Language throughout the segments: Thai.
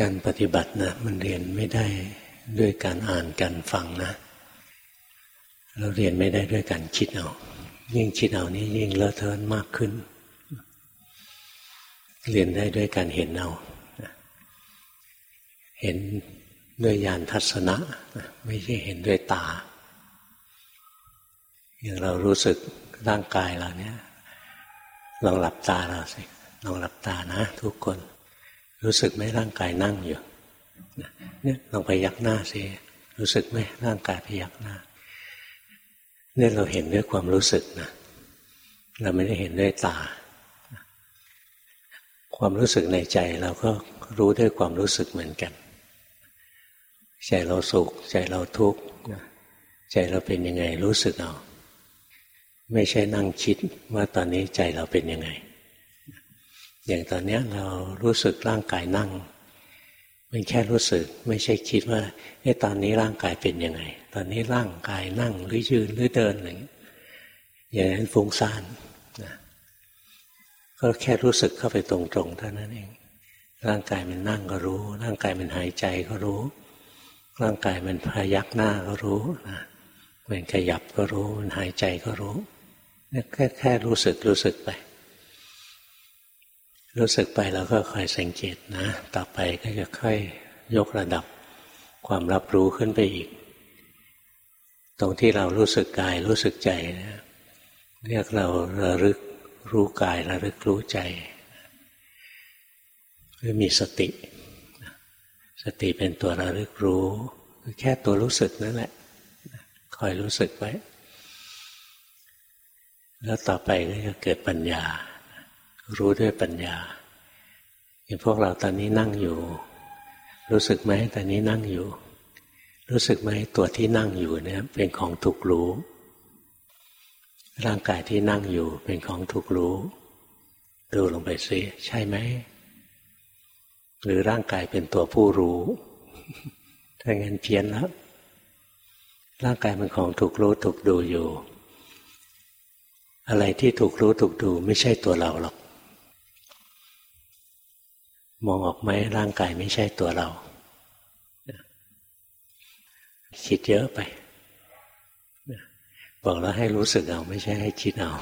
การปฏิบัตินะมันเรียนไม่ได้ด้วยการอ่านการฟังนะเราเรียนไม่ได้ด้วยการคิดเอายิ่งคิดเอานี่ยิ่งเลอะเทอะมากขึ้น เรียนได้ด้วยการเห็นเอาเห็นด้วยญาณทัศนะ ไม่ใช่เห็นด้วยตา อย่างเรารู้สึกร่างกายเราเนี่ยลองหลับตาเราสิลองหลับตานะ ทุกคน รู้สึกไหมร่างกายนั่งอยู่เนี่ยลองไปยักหน้าสิรู้สึกไหมร่างกายพยักหน้าเนี่ยเราเห็นด้วยความรู้สึกนะเราไม่ได้เห็นด้วยตา ความรู้สึกในใจเราก็รู้ด้วยความรู้สึกเหมือนกัน ใจเราสุข ใจเราทุกข์ใจเราเป็นยังไงรู้สึกเอา ไม่ใช่นั่งคิดว่าตอนนี้ใจเราเป็นยังไง อย่างตอนนี้เรารู้สึกร่างกายนั่ง มันแค่รู้สึกไม่ใช่คิดว่าไอ้ตอนนี้ร่างกายเป็นยังไง ตอนนี้ร่างกายนั่งหรือยืนหรือเดินอะไรอย่างนี้อย่างนั้นฟุ้งซ่านนะก็แค่รู้สึกเข้าไปตรงๆเท่านั้นเอง ร่างกายมันนั่งก็รู้ ร่างกายมันหายใจก็รู้ ร่างกายมันพยักหน้าก็รู้นะมันขยับก็รู้ มันหายใจก็รู้แค่แค่รู้สึกรู้สึกไป รู้สึกไปแล้วก็คอยสังเกตนะ ต่อไปก็จะค่อยยกระดับความรับรู้ขึ้นไปอีก ตรงที่เรารู้สึกกายรู้สึกใจนะเรียกเราระลึกรู้กายระลึกรู้ใจเพื่อมีสติ สติเป็นตัวระลึกรู้แค่ตัวรู้สึกนั่นแหละคอยรู้สึกไว้ แล้วต่อไปก็จะเกิดปัญญา รู้ด้วยปัญญาอย่างพวกเราตอนนี้นั่งอยู่ รู้สึกไหมตอนนี้นั่งอยู่ รู้สึกไหมตัวที่นั่งอยู่เนี่ย เป็นของถูกรู้ ร่างกายที่นั่งอยู่ เป็นของถูกรู้ ดูลงไปซิใช่ไหมหรือร่างกายเป็นตัวผู้รู้ถ้างั้นเพี้ยนแล้ว ร่างกายเป็นของถูกรู้ถูกดูอยู่ อะไรที่ถูกรู้ถูกดู ไม่ใช่ตัวเราหรอก มองออกไหมร่างกายไม่ใช่ตัวเราคิดเยอะไปบอกแล้วให้รู้สึกเอาไม่ใช่ให้คิดเอา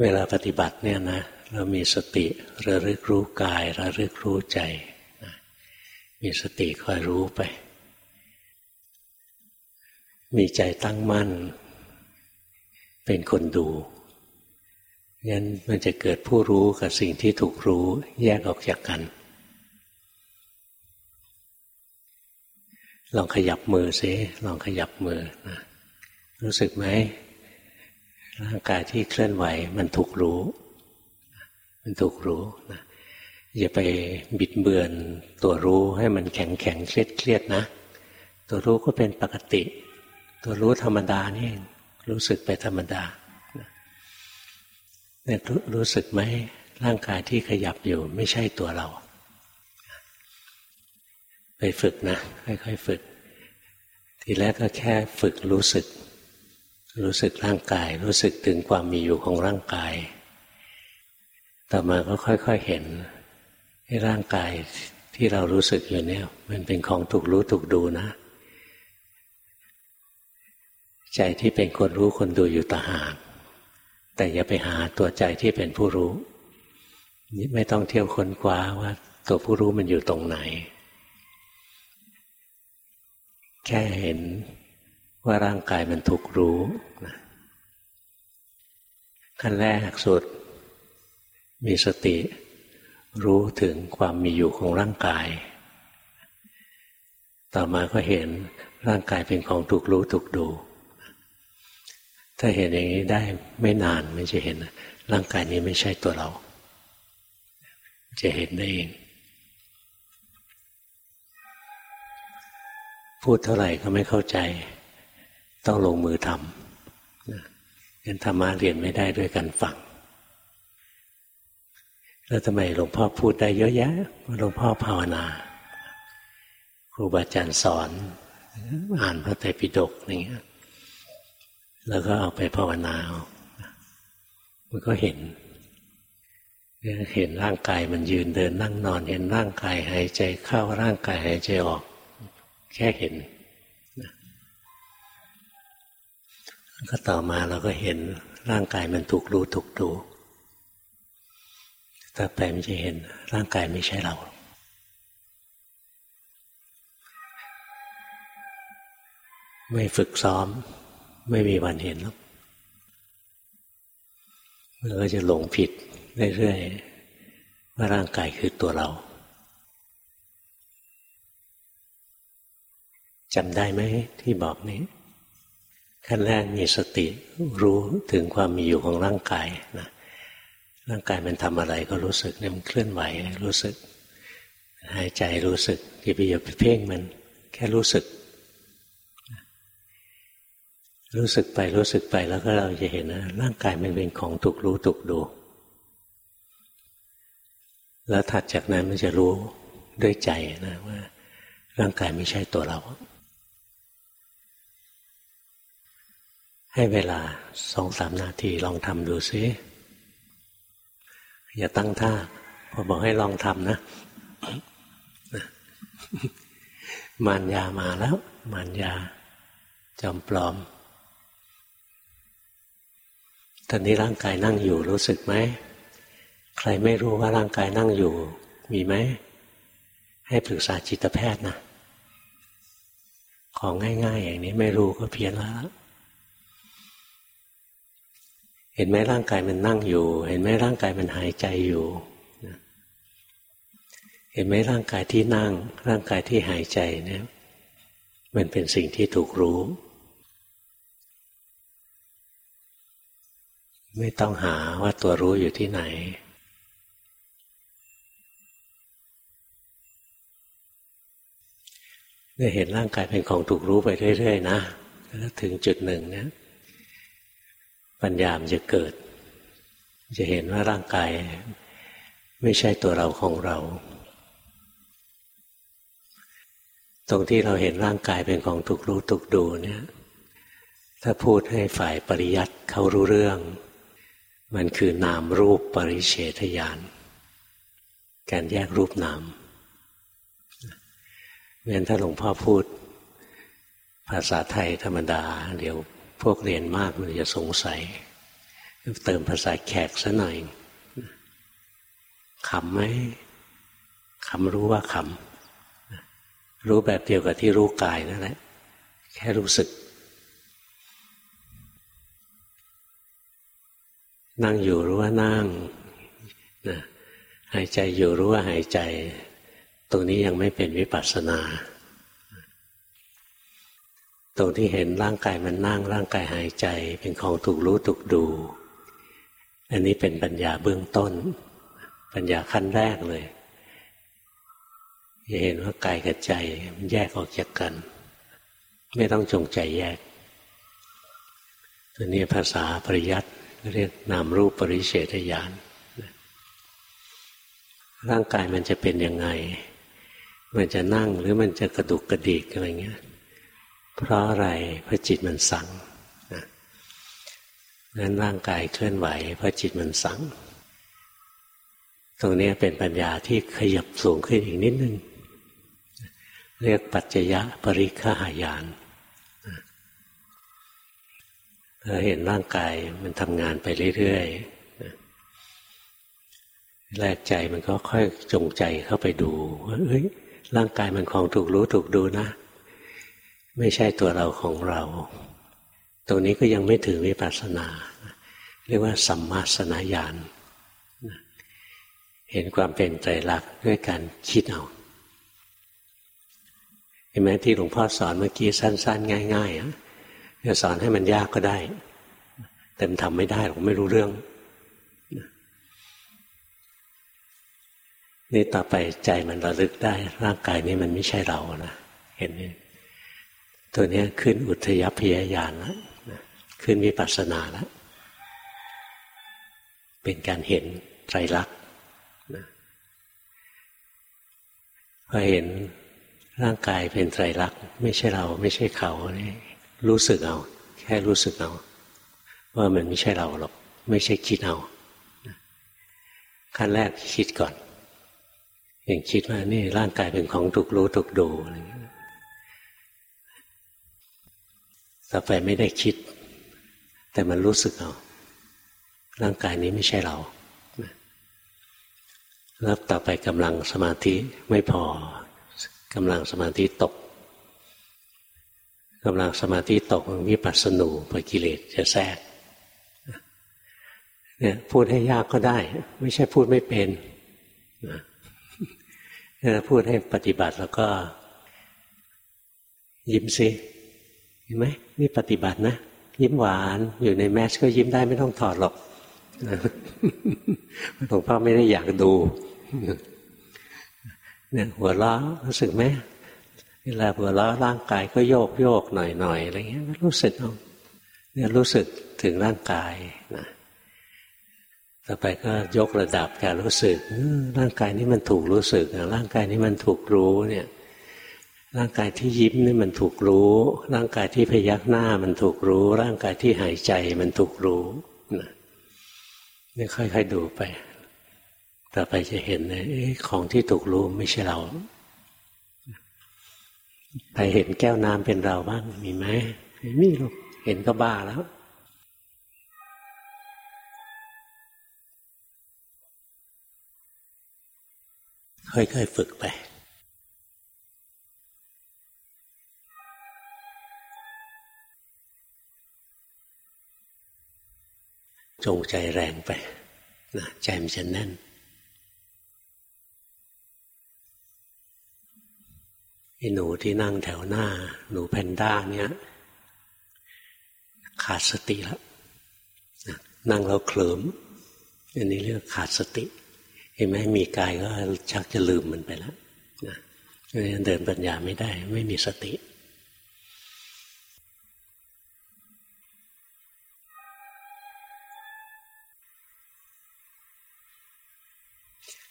เวลาปฏิบัติเนี่ยนะเรามีสติระลึกรู้กาย ระลึกรู้ใจมีสติคอยรู้ไป มีใจตั้งมั่น เป็นคนดู งั้นมันจะเกิดผู้รู้กับสิ่งที่ถูกรู้แยกออกจากกัน ลองขยับมือซิลองขยับมือนะรู้สึกไหมร่างกายที่เคลื่อนไหวมันถูกรู้ มันถูกรู้นะอย่าไปบิดเบือนตัวรู้ให้มันแข็งแข็งเครียดเครียดนะ ตัวรู้ก็เป็นปกติ ตัวรู้ธรรมดานี่รู้สึกไปธรรมดา เนี่ยรู้สึกไหมร่างกายที่ขยับอยู่ไม่ใช่ตัวเรา ไปฝึกนะค่อยๆฝึก ทีแรกก็แค่ฝึกรู้สึก รู้สึกร่างกาย รู้สึกถึงความมีอยู่ของร่างกาย ต่อมาก็ค่อยๆเห็นให้ร่างกายที่เรารู้สึกอยู่เนี่ย มันเป็นของถูกรู้ถูกดูนะ ใจที่เป็นคนรู้คนดูอยู่ต่างหาก แต่อย่าไปหาตัวใจที่เป็นผู้รู้ไม่ต้องเที่ยวค้นคว้าว่า ตัวผู้รู้มันอยู่ตรงไหน แค่เห็นว่าร่างกายมันถูกรู้ขั้นแรกสุด มีสติ รู้ถึงความมีอยู่ของร่างกาย ต่อมาก็เห็นร่างกายเป็นของถูกรู้ถูกดู ถ้าเห็นอย่างนี้ได้ไม่นานไม่จะเห็นร่างกายนี้ไม่ใช่ตัวเรา จะเห็นได้เอง พูดเท่าไหร่ก็ไม่เข้าใจ ต้องลงมือทำเรียนธรรมะเรียนไม่ได้ด้วยกันฟังแล้วทำไมหลวงพ่อพูดได้เยอะแยะหลวงพ่อภาวนา ครูบาอาจารย์สอน อ่านพระไตรปิฎกอย่างเงี้ย แล้วก็เอาไปภาวนามันก็เห็นเห็นร่างกายมันยืนเดินนั่งนอน เห็นร่างกายหายใจเข้าร่างกายหายใจออก แค่เห็นก็ต่อมาเราก็เห็นร่างกายมันถูกรู้ถูกดูต่ไปมันจะเห็นร่างกายไม่ใช่เรา ไม่ฝึกซ้อม ไม่มีวันเห็นหรอกมันก็จะหลงผิดเรื่อยๆว่าร่างกายคือตัวเราจำได้ไหมที่บอกนี้ ขั้นแรกมีสติรู้ถึงความมีอยู่ของร่างกายนะร่างกายมันทำอะไรก็รู้สึกเนี่ยมันเคลื่อนไหวรู้สึก หายใจรู้สึกอย่าไปอย่าไปเพ่งมัน แค่รู้สึก รู้สึกไปรู้สึกไปแล้วก็เราจะเห็นนะร่างกายมันเป็นของถูกรู้ถูกดู แล้วถัดจากนั้นมันจะรู้ด้วยใจนะว่า ร่างกายไม่ใช่ตัวเรา ให้เวลาสองสามนาทีลองทำดูซิอย่าตั้งท่าพอบอกให้ลองทำนะ มารยามาแล้ว มารยาจอมปลอม ตอนนี้ร่างกายนั่งอยู่รู้สึกไหม ใครไม่รู้ว่าร่างกายนั่งอยู่ มีไหม ให้ปรึกษาจิตแพทย์นะ ของง่าย ๆ อย่างนี้ไม่รู้ก็เพี้ยนแล้วเห็นไหมร่างกายมันนั่งอยู่ เห็นไหมร่างกายมันหายใจอยู่เห็นไหมร่างกายที่นั่ง ร่างกายที่หายใจเนี่ย มันเป็นสิ่งที่ถูกรู้ ไม่ต้องหาว่าตัวรู้อยู่ที่ไหน เนี่ยเห็นร่างกายเป็นของถูกรู้ไปเรื่อยๆนะแล้วถึงจุดหนึ่งเนี่ยปัญญามจะเกิด จะเห็นว่าร่างกายไม่ใช่ตัวเราของเรา ตรงที่เราเห็นร่างกายเป็นของถูกรู้ถูกดูเนี่ยถ้าพูดให้ฝ่ายปริยัติเขารู้เรื่อง มันคือนามรูปปริเฉทญาณการแยกรูปนามเมื่อถ้าหลวงพ่อพูด ภาษาไทยธรรมดา เดี๋ยวพวกเรียนมากมันจะสงสัย เติมภาษาแขกซะหน่อยขำไหมขำรู้ว่าขำรู้แบบเดียวกับที่รู้กายนั่นแหละ แค่รู้สึก นั่งอยู่รู้ว่านั่งนะหายใจอยู่รู้ว่าหายใจ ตรงนี้ยังไม่เป็นวิปัสสนาตรงที่เห็นร่างกายมันนั่งร่างกายหายใจ เป็นของถูกรู้ถูกดู อันนี้เป็นปัญญาเบื้องต้น ปัญญาขั้นแรกเลยจะเห็นว่ากายกับใจมันแยกออกจากกัน ไม่ต้องจงใจแยกตัวนี้ภาษาปริยัติ เรียกนามรูปปริเฉทญาณร่างกายมันจะเป็นยังไง มันจะนั่งหรือมันจะกระดุกกระดิกอะไรเงี้ย เพราะอะไรเพราะจิตมันสั่งนะนั้นร่างกายเคลื่อนไหวเพราะจิตมันสั่ง ตรงนี้เป็นปัญญาที่ขยับสูงขึ้นอีกนิดนึง เรียกปัจจยะปริฆหายาน เราเห็นร่างกายมันทำงานไปเรื่อยๆแรกใจมันก็ค่อยจงใจเข้าไปดูว่าเอ้ยร่างกายมันของถูกรู้ถูกดูนะ ไม่ใช่ตัวเราของเรา ตรงนี้ก็ยังไม่ถึงวิปัสสนา เรียกว่าสัมมาสนาญาณเห็นความเป็นใจรักด้วยการคิดเอาเห็นไหมที่หลวงพ่อสอนเมื่อกี้สั้น ๆ ง่ายๆอะ จะสอนให้มันยากก็ได้ แต่มันทำไม่ได้หรอกไม่รู้เรื่องนี่ต่อไปใจมันระลึกได้ ร่างกายนี้มันไม่ใช่เรานะเห็นไหมตัวนี้ขึ้นอุทยพยายานแล้วขึ้นวิปัสสนาแล้วเป็นการเห็นไตรลักษณ์พอเห็นร่างกายเป็นไตรลักษณ์ไม่ใช่เราไม่ใช่เขานี่ รู้สึกเอา แค่รู้สึกเอา ว่ามันไม่ใช่เราหรอก ไม่ใช่คิดเอาขั้นแรกคิดก่อนอย่างคิดว่านี่ร่างกายเป็นของถูกรู้ถูกดูอะไรอย่างเงี้ต่อไปไม่ได้คิด แต่มันรู้สึกเอา ร่างกายนี้ไม่ใช่เราแล้วต่อไปกำลังสมาธิไม่พอกำลังสมาธิตก กำลังสมาธิตกวิปัสสนูปกิเลสจะแทรกเนี่ยพูดให้ยากก็ได้ ไม่ใช่พูดไม่เป็นนะพูดให้ปฏิบัติแล้วก็ ยิ้มสิเห็นไหมนี่ปฏิบัตินะยิ้มหวานอยู่ในแมสก็ยิ้มได้ไม่ต้องถอดหรอกหลวงพ่อไม่ได้อยากดูเนี่ยหัวล้อรู้สึกไหม เวลาหัวล้อร่างกายก็โยกโยกหน่อยหน่อยอะไรเงี้ยรู้สึกเอาเนี่ยรู้สึกถึงร่างกายนะต่อไปก็ยกระดับการรู้สึกร่างกายนี้มันถูกรู้สึกร่างกายนี้มันถูกรู้เนี่ยร่างกายที่ยิ้มนี่มันถูกรู้ ร่างกายที่พยักหน้ามันถูกรู้ ร่างกายที่หายใจมันถูกรู้นะนี่ค่อยๆดูไป ต่อไปจะเห็นเลยของที่ถูกรู้ไม่ใช่เรา ใครเห็นแก้วน้ำเป็นเราบ้างมีไหมไม่มีหรอกเห็นก็บ้าแล้วค่อยๆฝึกไปจงใจแรงไปนะใจมันจะแน่น ไอ้ หนูที่นั่งแถวหน้า หนูแพนด้าเนี่ย ขาดสติแล้วนั่งแล้วเคลิมอันนี้เรียกขาดสติ เห็นไหมมีกายก็ชักจะลืมมันไปแล้วนะเดินปัญญาไม่ได้ ไม่มีสติ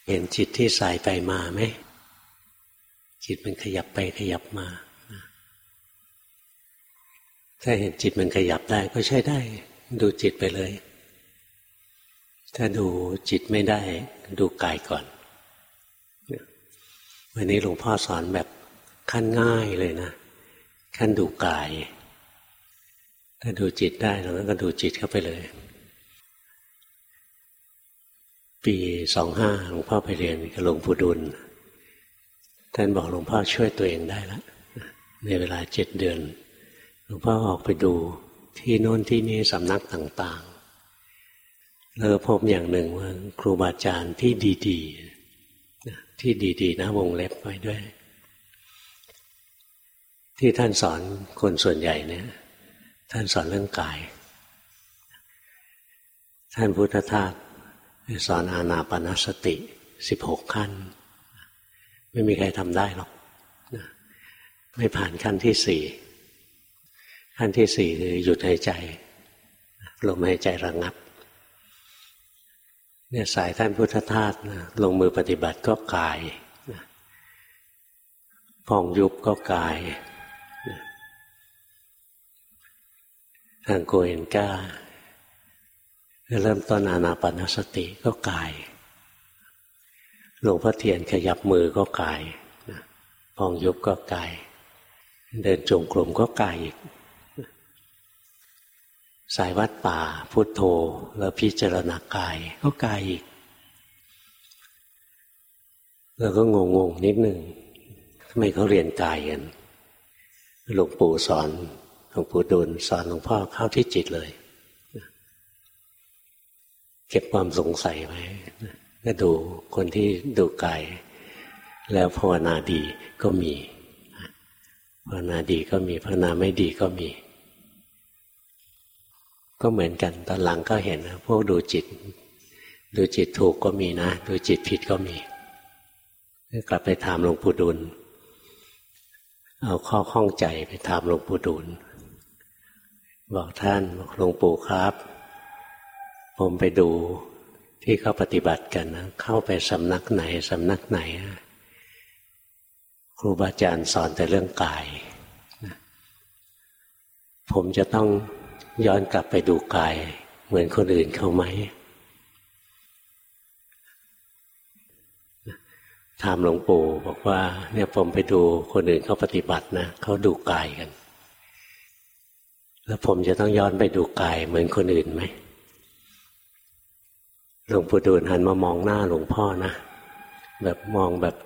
เห็นจิตที่สายไปมาไหม จิตมันขยับไปขยับมา ถ้าเห็นจิตมันขยับได้ก็ใช้ได้ ดูจิตไปเลย ถ้าดูจิตไม่ได้ ดูกายก่อน วันนี้หลวงพ่อสอนแบบขั้นง่ายเลยนะ ขั้นดูกาย ถ้าดูจิตได้เราก็ดูจิตเข้าไปเลย ปีสองห้าหลวงพ่อไปเรียนกับหลวงปู่ดุล ท่านบอกหลวงพ่อช่วยตัวเองได้แล้วในเวลาเจ็ดเดือน หลวงพ่อออกไปดูที่โน้นที่นี้สำนักต่างๆเราพบอย่างหนึ่งว่าครูบาอาจารย์ที่ดีๆที่ดีๆนะวงเล็บไว้ด้วย ที่ท่านสอนคนส่วนใหญ่เนี่ย ท่านสอนเรื่องกาย ท่านพุทธทาสสอนอานาปนสติสิบหกขั้น ไม่มีใครทำได้หรอกไม่ผ่านขั้นที่สี่ขั้นที่สี่คือหยุดหายใจลมหายใจระงับ เนี่ยสายท่านพุทธทาสนะลงมือปฏิบัติก็กายพองยุบก็กายทางโกเอนก้าเริ่มต้นอานาปนสติก็กาย หลวงพ่อเทียนขยับมือก็กายพองยุบก็กาย เดินจงกรมก็กายอีก สายวัดป่าพุทโธแล้วพิจารณากายก็กายอีก แล้วก็งงงนิดหนึ่งทำไมเขาเรียนกายกันหลวงปู่สอนหลวงปู่ดุลสอนหลวงพ่อเข้าที่จิตเลย เก็บความสงสัยไว้ ก็ดูคนที่ดูกายแล้วภาวนาดีก็มีภาวนาดีก็มีภาวนาไม่ดีก็มี ก็เหมือนกันตอนหลังก็เห็นนะพวกดูจิต ดูจิตถูกก็มีนะ ดูจิตผิดก็มีกลับไปถามหลวงปู่ดูลเอาข้อข้องใจไปถามหลวงปู่ดูลบอกท่านบอกหลวงปู่ครับ ผมไปดู ที่เขาปฏิบัติกันนะเข้าไปสำนักไหนสำนักไหน ครูบาอาจารย์สอนแต่เรื่องกายผมจะต้องย้อนกลับไปดูกาย เหมือนคนอื่นเขาไหมถามหลวงปู่บอกว่า เนี่ยผมไปดูคนอื่นเขาปฏิบัตินะเขาดูกายกัน แล้วผมจะต้องย้อนไปดูกายเหมือนคนอื่นไหม หลวงปู่ดูลหันมามองหน้าหลวงพ่อนะ แบบมองแบบ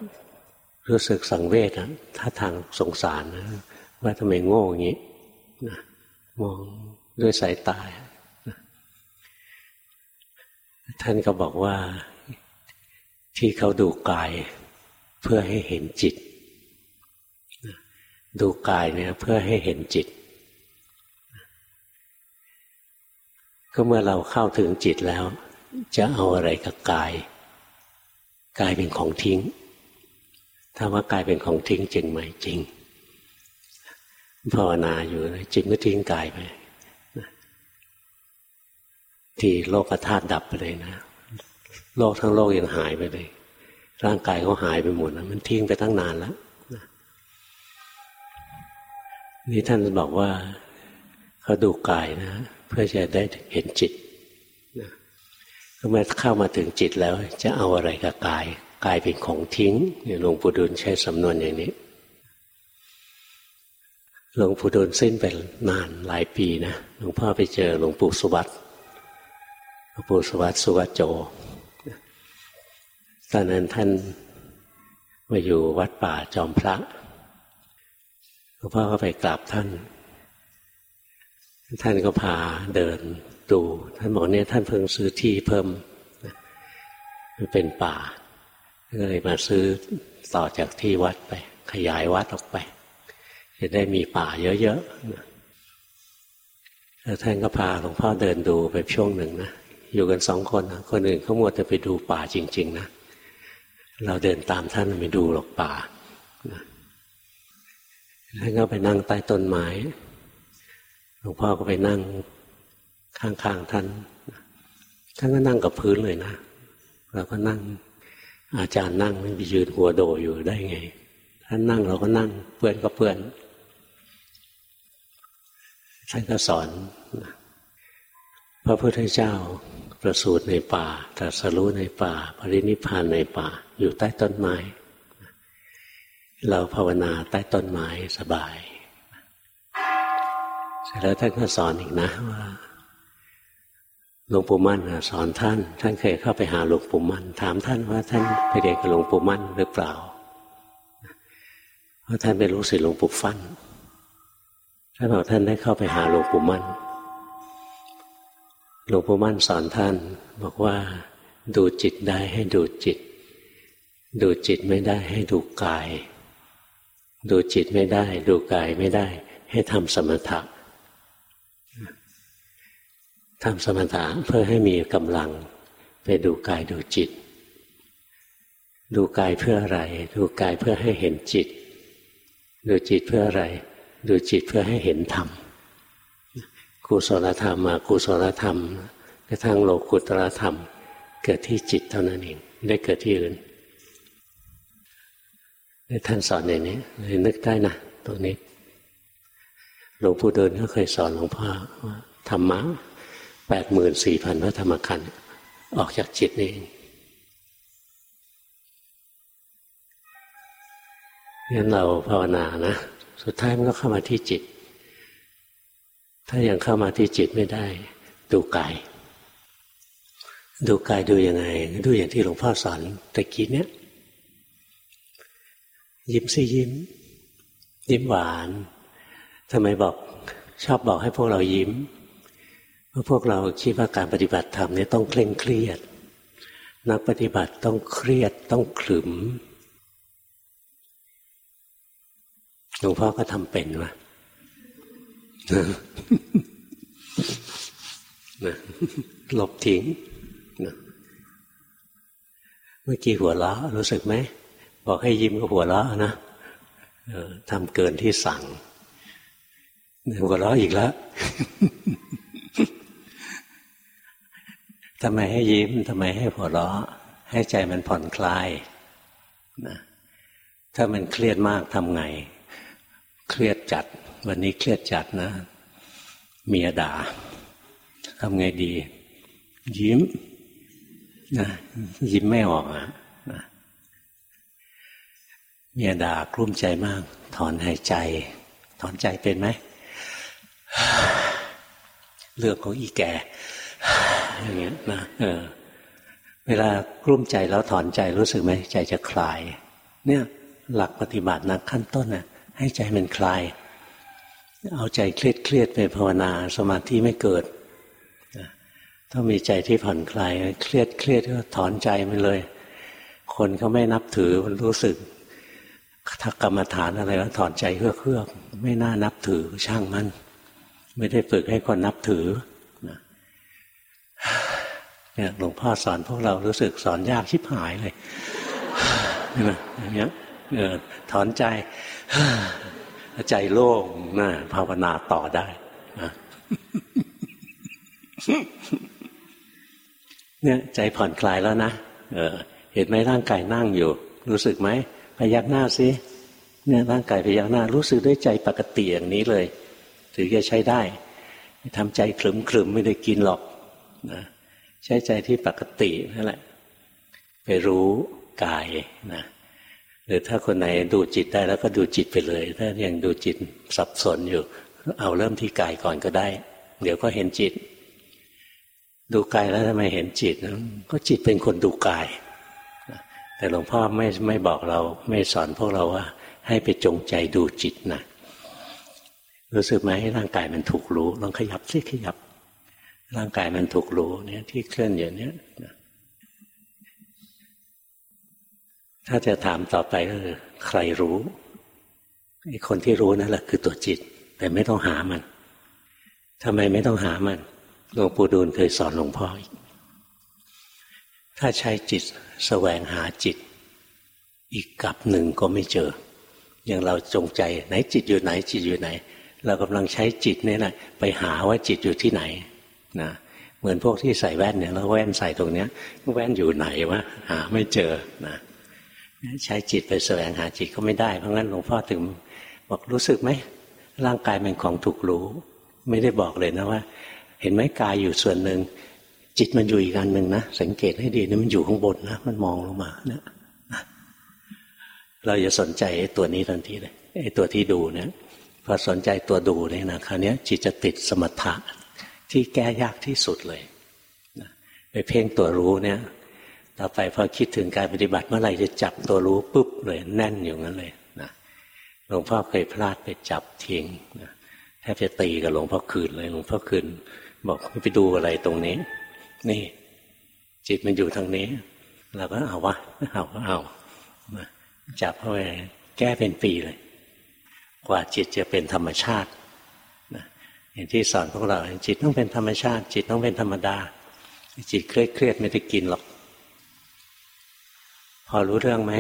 รู้สึกสังเวชนะถ้าทางสงสารนะว่าทำไมโง่อย่างนี้นะมองด้วยสายตาท่านก็บอกว่าที่เขาดูกายเพื่อให้เห็นจิต ดูกายเนี่ยเพื่อให้เห็นจิต ก็เมื่อเราเข้าถึงจิตแล้ว จะเอาอะไรกับกาย กายเป็นของทิ้ง ถ้าว่ากายเป็นของทิ้งจริงไหมจริงภาวนาอยู่จิตก็ทิ้งกายไปที่โลกธาตุดับไปเลยนะ โลกทั้งโลกยังหายไปเลย ร่างกายเขาหายไปหมดนะมันทิ้งไปตั้งนานแล้วนี่ท่านบอกว่าเขาดูกายนะ เพื่อจะได้เห็นจิต เมื่อเข้ามาถึงจิตแล้ว จะเอาอะไรกับกาย กายเป็นของทิ้งหลวงปู่ดูลใช้สำนวนอย่างนี้หลวงปู่ดูลสิ้นไปนานหลายปีนะหลวงพ่อไปเจอหลวงปู่สุวัตหลวงปู่สุวัตสุวัตโจตอนนั้นท่านมาอยู่วัดป่าจอมพระหลวงพ่อก็ไปกราบท่าน ท่านก็พาเดิน ดู ท่านบอกเนี่ยท่านเพิ่งซื้อที่เพิ่มมันเป็นป่าก็เลยมาซื้อต่อจากที่วัดไป ขยายวัดออกไป จะได้มีป่าเยอะๆแล้วท่านก็พาหลวงพ่อเดินดูไปช่วงหนึ่งนะอยู่กันสองคนนะคนอื่นเขาหมดจะไปดูป่าจริง ๆ นะเราเดินตามท่านไม่ดูหรอกป่าท่านก็ไปนั่งใต้ต้นไม้หลวงพ่อก็ไปนั่ง ข้างๆท่าน ท่านก็นั่งกับพื้นเลยนะเราก็นั่ง อาจารย์นั่งไม่ไปยืนหัวโดอยู่ได้ไง ท่านนั่งเราก็นั่งเพื่อนก็เพื่อน ท่านก็สอน พระพุทธเจ้าประสูติในป่าตรัสรู้ในป่า ปรินิพานในป่า อยู่ใต้ต้นไม้ เราภาวนาใต้ต้นไม้สบาย เสร็จแล้วท่านก็สอนอีกนะว่า หลวงปู่มั่นสอนท่าน ท่านเคยเข้าไปหาหลวงปู่มั่น ถามท่านว่าท่านไปเรียนกับหลวงปู่มั่นหรือเปล่าเพราะท่านเป็นลูกศิษย์หลวงปู่ฟั่นท่านบอกท่านได้เข้าไปหาหลวงปู่มั่น หลวงปู่มั่นสอนท่าน บอกว่า ดูจิตได้ให้ดูจิต ดูจิตไม่ได้ให้ดูกาย ดูจิตไม่ได้ ดูกายไม่ได้ ให้ทำสมถะ ทำสมถะเพื่อให้มีกำลังไปดูกายดูจิต ดูกายเพื่ออะไร ดูกายเพื่อให้เห็นจิต ดูจิตเพื่ออะไร ดูจิตเพื่อให้เห็นธรรมกุศลธรรมมากุศลธรรมกระทั่งโลกุตรธรรม เกิดที่จิตเท่านั้นเองได้เกิดที่อื่นท่านสอนในนี้เลยนึกได้นะตรงนี้หลวงปู่เดินก็เคยสอนหลวงพ่อว่าธรรมะ แปดหมื่นสี่พันพระธรรมขันธ์ออกจากจิตนี่เองงั้นเราภาวนานะ สุดท้ายมันก็เข้ามาที่จิต ถ้ายังเข้ามาที่จิตไม่ได้ ดูกาย ดูกายดูยังไง ดูอย่างที่หลวงพ่อสอนตะกี้เนี้ยยิ้มสิยิ้ม ยิ้มหวานทำไมบอกชอบบอกให้พวกเรายิ้ม พราพวกเราคิดว่าการปฏิบัติธรรมนี่ต้องเคร่งเครียด นักปฏิบัติต้องเครียดต้องขลึมหลวงพ่อก็ทำเป็นวะนะหลบทิ้งนะเมื่อกี้หัวเราะรู้สึกไหม บอกให้ยิ้มก็หัวเราะนะทำเกินที่สั่งหัวเราะอีกแล้ว ทำไมให้ยิ้มทำไมให้หัวเราะ ให้ใจมันผ่อนคลายนะถ้ามันเครียดมากทำไง เครียดจัด วันนี้เครียดจัดนะ เมียด่าทำไงดี ยิ้มนะยิ้มไม่ออกอะนะเมียด่ากลุ้มใจมาก ถอนหายใจ ถอนใจเป็นไหมเรื่องของอีแก่ อย่างเงี้ยนะเออเวลากลุ้มใจแล้วถอนใจรู้สึกไหมใจจะคลาย เนี่ยหลักปฏิบัตินะขั้นต้นนะ่ะให้ใจมันคลาย เอาใจเครียดเครียดไปภาวนาสมาธิไม่เกิดต้องมีใจที่ผ่อนคลายเครียดเครียดก็ถอนใจมันเลย คนเขาไม่นับถือมันรู้สึกถ้ากรรมฐานอะไรก็ถอนใจเฮือกๆไม่น่านับถือช่างมัน ไม่ได้ฝึกให้คนนับถือ เนี่ยหลวงพ่อสอนพวกเรารู้สึกสอนยากชิบหายเลยใช่ไหมอย่างเงี้ยถอนใจใจโล่งนะภาวนาต่อได้นะเนี่ยใจผ่อนคลายแล้วนะเออ เห็นไหมร่างกายนั่งอยู่ รู้สึกไหมพยักหน้าสิเนี่ยร่างกายพยักหน้า รู้สึกด้วยใจปกติอย่างนี้เลย ถือจะใช้ได้ทำใจขลุ่มขลุ่มไม่ได้กินหรอกนะ ใช้ใจที่ปกตินั่นแหละ ไปรู้กายนะหรือถ้าคนไหนดูจิตได้แล้วก็ดูจิตไปเลย ถ้ายังดูจิตสับสนอยู่ เอาเริ่มที่กายก่อนก็ได้ เดี๋ยวก็เห็นจิต ดูกายแล้วทำไมเห็นจิตก็จิตเป็นคนดูกาย แต่หลวงพ่อไม่ไม่บอกเราไม่สอนพวกเราว่า ให้ไปจงใจดูจิตนะรู้สึกไหมร่างกายมันถูกรู้ลองขยับซิขยับ ร่างกายมันถูกรู้เนี่ยที่เคลื่อนอย่างนี้ถ้าจะถามต่อไปก็คือใครรู้ไอ้คนที่รู้นั่นแหละคือตัวจิต แต่ไม่ต้องหามันทำไมไม่ต้องหามันหลวงปู่ดูลเคยสอนหลวงพ่ออีกถ้าใช้จิตแสวงหาจิต อีกกับหนึ่งก็ไม่เจอ อย่างเราจงใจ ไหนจิตอยู่ไหนจิตอยู่ไหน เรากำลังใช้จิตนี่แหละไปหาว่าจิตอยู่ที่ไหน นะเหมือนพวกที่ใส่แว่นเนี่ยแล้วแว่นใส่ตรงเนี้ย แว่นอยู่ไหนวะหาไม่เจอนะใช้จิตไปแสวงหาจิตก็ไม่ได้เพราะงั้นหลวงพ่อถึงบอกรู้สึกไหมร่างกายเป็นของถูกรู้ ไม่ได้บอกเลยนะว่า เห็นไหมกายอยู่ส่วนหนึ่งจิตมันอยู่อีกอันหนึ่งนะสังเกตให้ดีนะมันอยู่ข้างบนนะมันมองลงมาเนะเราจะสนใจตัวนี้ทันทีเลยไอ้ตัวที่ดูเนี่ยพอสนใจตัวดูเนี่ยนะคราวนี้จิตจะติดสมถะ ที่แก้ยากที่สุดเลยไปเพ่งตัวรู้เนี่ย ต่อไปพอคิดถึงการปฏิบัติเมื่อไหร่จะจับตัวรู้ปุ๊บเลยแน่นอยู่งั้นเลยนะหลวงพ่อเคยพลาดไปจับทิ้งนะแทบจะตีกับหลวงพ่อคืนเลยหลวงพ่อคืน บอกไปดูอะไรตรงนี้ นี่ จิตมันอยู่ทางนี้เราก็เอาวะเอาก็เอาจับเข้าไปแก้เป็นปีเลย กว่าจิตจะเป็นธรรมชาติ อย่างที่สอนพวกเราจิตต้องเป็นธรรมชาติ จิตต้องเป็นธรรมดา จิตเครียดเครียดไม่ได้กินหรอก พอรู้เรื่องไหม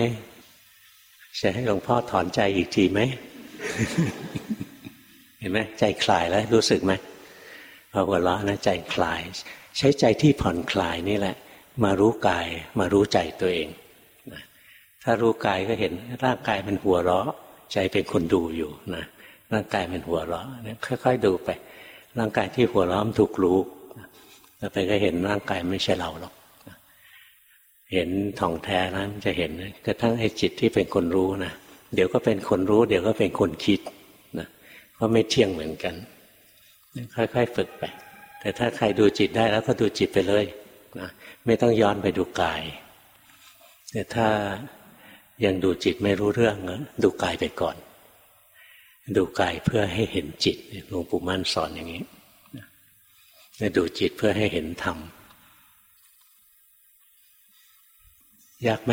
จะให้หลวงพ่อถอนใจอีกทีไหมเห็นไหมใจคลายแล้วรู้สึกไหมพอหัวเราะนะใจคลาย ใช้ใจที่ผ่อนคลายนี่แหละ มารู้กายมารู้ใจตัวเองถ้ารู้กายก็เห็นร่างกายมันหัวเราะ ใจเป็นคนดูอยู่นะร่างกายมันหัวเราะเนี่ยค่อยๆดูไป ร่างกายที่หัวเราะมันถูกรู้แล้วไปก็เห็นร่างกายไม่ใช่เราหรอกเห็นท่องแท้นะมันจะเห็นกระทั่งไอ้จิตที่เป็นคนรู้นะเดี๋ยวก็เป็นคนรู้ เดี๋ยวก็เป็นคนคิดนะก็ไม่เที่ยงเหมือนกัน ค่อยๆฝึกไป แต่ถ้าใครดูจิตได้แล้วก็ดูจิตไปเลยนะไม่ต้องย้อนไปดูกาย แต่ถ้ายังดูจิตไม่รู้เรื่องดูกายไปก่อน ดูกายเพื่อให้เห็นจิตหลวงปู่มั่นสอนอย่างนี้ดูจิตเพื่อให้เห็นธรรมยากไหม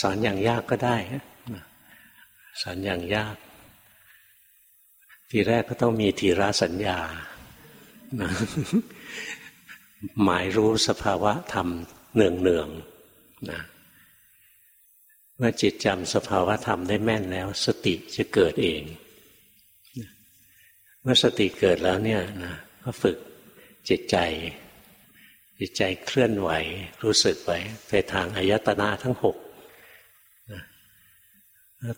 สอนอย่างยากก็ได้สอนอย่างยาก ทีแรกก็ต้องมีทีระสัญญา หมายรู้สภาวะธรรมเนืองเนืองนะ เมื่อจิตจำสภาวะธรรมได้แม่นแล้ว สติจะเกิดเอง เมื่อสติเกิดแล้วเนี่ยนะก็ฝึกจิตใจ จิตใจเคลื่อนไหว รู้สึกไว้ไปทางอายตนะทั้งหก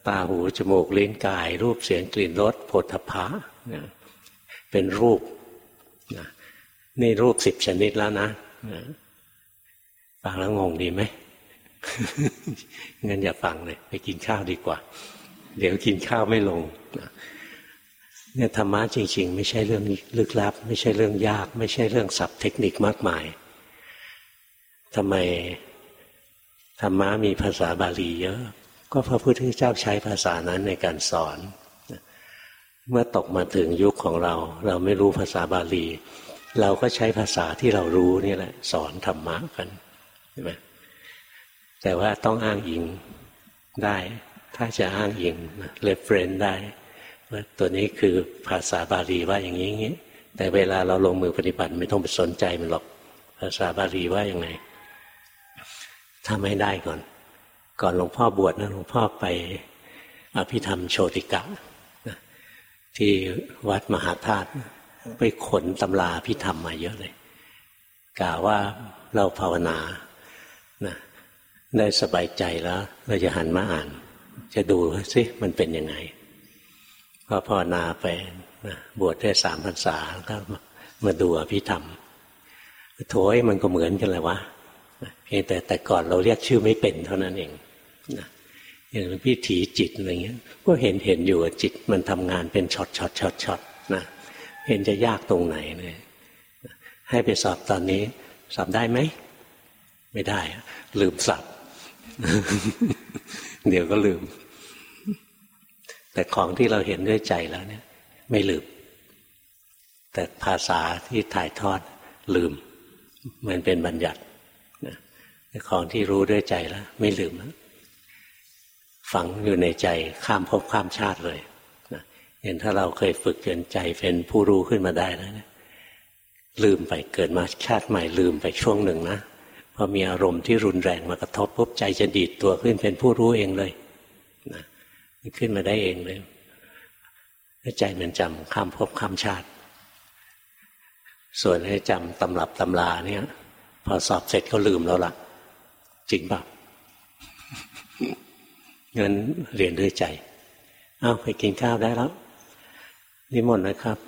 ตาหูจมูกลิ้นกาย รูปเสียงกลิ่นรสผลทพะเป็นรูปนี่รูปสิบชนิดแล้วนะฟังแล้วงงดีไหม งั้นอย่าฟังเลย ไปกินข้าวดีกว่า เดี๋ยวกินข้าวไม่ลงเนี่ยธรรมะจริง ๆ ไม่ใช่เรื่องลึกลับ ไม่ใช่เรื่องยาก ไม่ใช่เรื่องศัพท์เทคนิคมากมายทำไมธรรมะมีภาษาบาลีเยอะ ก็พระพุทธเจ้าใช้ภาษานั้นในการสอน เมื่อตกมาถึงยุคของเรา เราไม่รู้ภาษาบาลี เราก็ใช้ภาษาที่เรารู้นี่แหละ สอนธรรมะกันใช่ไหม แต่ว่าต้องอ้างอิงได้ ถ้าจะอ้างอิงเรฟเฟรนได้ว่าตัวนี้คือภาษาบาลีว่าอย่างนี้อย่างนี้แต่เวลาเราลงมือปฏิบัติไม่ต้องไปสนใจมันหรอก ภาษาบาลีว่าอย่างไงทำให้ได้ก่อน ก่อนหลวงพ่อบวชนะหลวงพ่อไปอภิธรรมโชติกะที่วัดมหาธาตุไปขนตำราพิธรรมมาเยอะเลยกล่าวว่าเราภาวนานะ ได้สบายใจแล้ว เราจะหันมาอ่าน จะดูซิมันเป็นยังไงพอภาวนาไปนะบวชได้สามพรรษาก็มาดูอภิธรรมโถ่มันก็เหมือนกันเลยวะเพียงแต่แต่ก่อนเราเรียกชื่อไม่เป็นเท่านั้นเองนะอย่างวิถีจิตอะไรเงี้ย ก็เห็นเห็นอยู่จิตมันทำงานเป็นช็อตช็อตช็อตช็อตนะเห็นจะยากตรงไหนเลยให้ไปสอบตอนนี้ สอบได้ไหม ไม่ได้ ลืมสับ เดี๋ยวก็ลืม แต่ของที่เราเห็นด้วยใจแล้วเนี่ย ไม่ลืม แต่ภาษาที่ถ่ายทอดลืม มันเป็นบัญญัติของที่รู้ด้วยใจแล้ว ไม่ลืมฝังอยู่ในใจข้ามภพข้ามชาติเลยนะเห็นถ้าเราเคยฝึกจนใจเป็นผู้รู้ขึ้นมาได้แล้วนะลืมไปเกิดมาชาติใหม่ลืมไปช่วงหนึ่งนะ พอมีอารมณ์ที่รุนแรงมากระทบปุ๊บใจจะดีดตัวขึ้นเป็นผู้รู้เองเลยนะขึ้นมาได้เองเลยใจมันจำข้ามภพข้ามชาติ ส่วนให้จำตำรับตำลาเนี่ย พอสอบเสร็จก็ลืมแล้วล่ะ จริงป่ะงั้นเรียนด้วยใจ เอาไปกินข้าวได้แล้วนิมนต์นะครับ